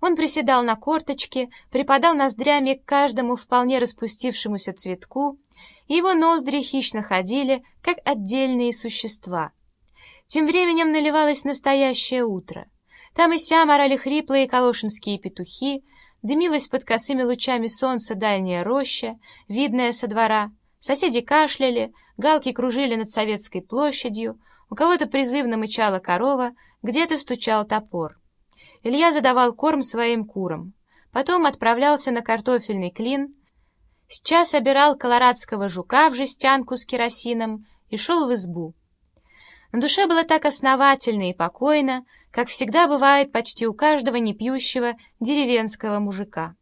Он приседал на корточке, припадал ноздрями к каждому вполне распустившемуся цветку, и его ноздри хищно ходили, как отдельные существа. Тем временем наливалось настоящее утро. Там и сям орали хриплые калошинские петухи, дымилась под косыми лучами солнца дальняя роща, видная со двора, соседи кашляли, галки кружили над Советской площадью, у кого-то призывно мычала корова, где-то стучал топор. Илья задавал корм своим курам. Потом отправлялся на картофельный клин, сейчас обирал колорадского жука в жестянку с керосином и шел в избу. На душе было так основательно и покойно, как всегда бывает почти у каждого непьющего деревенского мужика.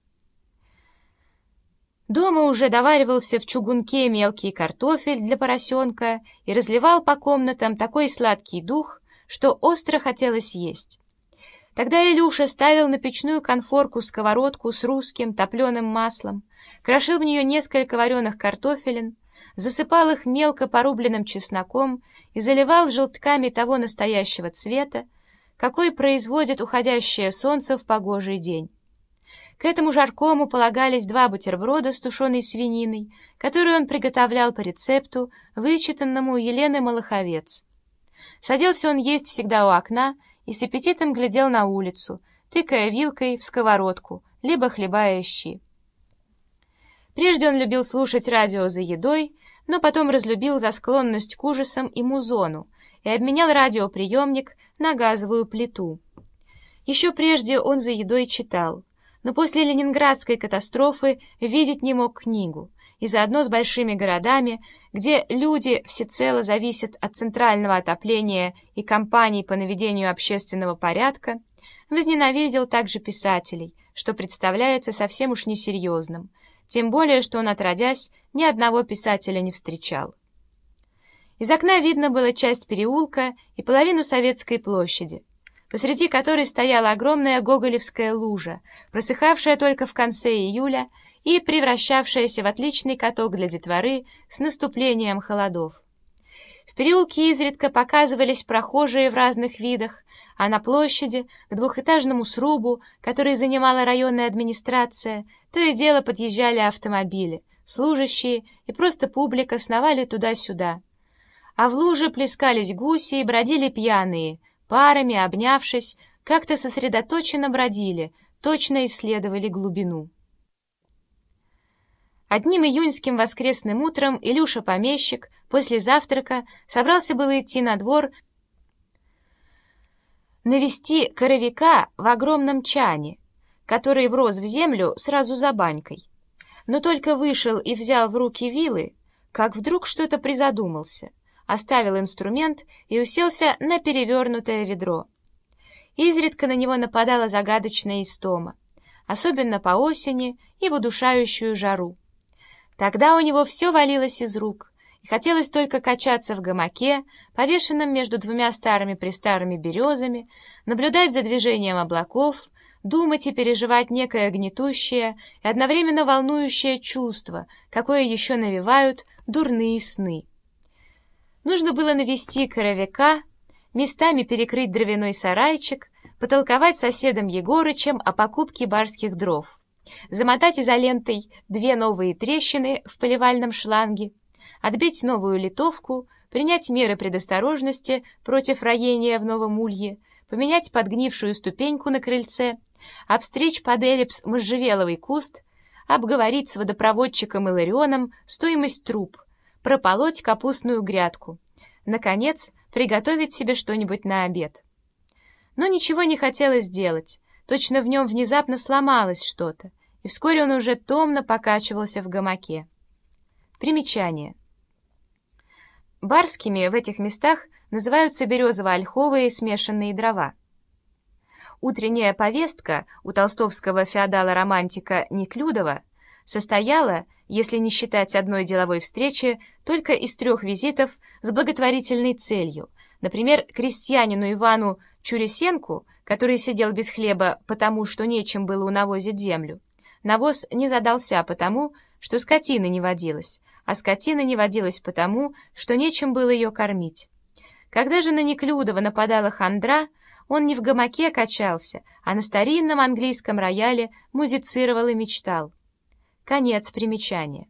Дома уже доваривался в чугунке мелкий картофель для поросенка и разливал по комнатам такой сладкий дух, что остро хотелось есть. Тогда Илюша ставил на печную конфорку сковородку с русским топленым маслом, крошил в нее несколько вареных картофелин, засыпал их мелко порубленным чесноком и заливал желтками того настоящего цвета, какой производит уходящее солнце в погожий день. К этому жаркому полагались два бутерброда с тушеной свининой, которую он приготовлял по рецепту, вычитанному Елены Малаховец. Садился он есть всегда у окна и с аппетитом глядел на улицу, тыкая вилкой в сковородку, либо хлебая щи. Прежде он любил слушать радио за едой, но потом разлюбил за склонность к ужасам и музону и обменял радиоприемник на газовую плиту. Еще прежде он за едой читал, но после ленинградской катастрофы видеть не мог книгу, и заодно с большими городами, где люди всецело зависят от центрального отопления и кампаний по наведению общественного порядка, возненавидел также писателей, что представляется совсем уж несерьезным, тем более, что он, отродясь, ни одного писателя не встречал. Из окна видно было часть переулка и половину Советской площади, посреди которой стояла огромная гоголевская лужа, просыхавшая только в конце июля и превращавшаяся в отличный каток для детворы с наступлением холодов. В переулке изредка показывались прохожие в разных видах, а на площади, к двухэтажному срубу, который занимала районная администрация, то и дело подъезжали автомобили, служащие и просто публика сновали туда-сюда. А в луже плескались гуси и бродили пьяные, парами, обнявшись, как-то сосредоточенно бродили, точно исследовали глубину. Одним июньским воскресным утром Илюша-помещик после завтрака собрался было идти на двор навести коровика в огромном чане, который врос в землю сразу за банькой. Но только вышел и взял в руки вилы, как вдруг что-то призадумался, оставил инструмент и уселся на перевернутое ведро. Изредка на него нападала загадочная истома, особенно по осени и в удушающую жару. Тогда у него все валилось из рук, и хотелось только качаться в гамаке, повешенном между двумя старыми-престарыми березами, наблюдать за движением облаков, думать и переживать некое гнетущее и одновременно волнующее чувство, какое еще навевают дурные сны. Нужно было навести коровика, местами перекрыть дровяной сарайчик, потолковать с соседом Егорычем о покупке барских дров замотать изолентой две новые трещины в поливальном шланге, отбить новую литовку, принять меры предосторожности против роения в новом улье, поменять подгнившую ступеньку на крыльце, обстричь под эллипс можжевеловый куст, обговорить с водопроводчиком Иларионом стоимость труб, прополоть капустную грядку, наконец, приготовить себе что-нибудь на обед. Но ничего не хотелось делать, Точно в нем внезапно сломалось что-то, и вскоре он уже томно покачивался в гамаке. Примечание. Барскими в этих местах называются березово-ольховые смешанные дрова. Утренняя повестка у толстовского феодала-романтика Неклюдова состояла, если не считать одной деловой встречи, только из трех визитов с благотворительной целью. Например, крестьянину Ивану Чурисенку который сидел без хлеба потому, что нечем было унавозить землю. Навоз не задался потому, что скотина не водилась, а скотина не водилась потому, что нечем было ее кормить. Когда же на Неклюдова нападала хандра, он не в гамаке качался, а на старинном английском рояле музицировал и мечтал. Конец примечания.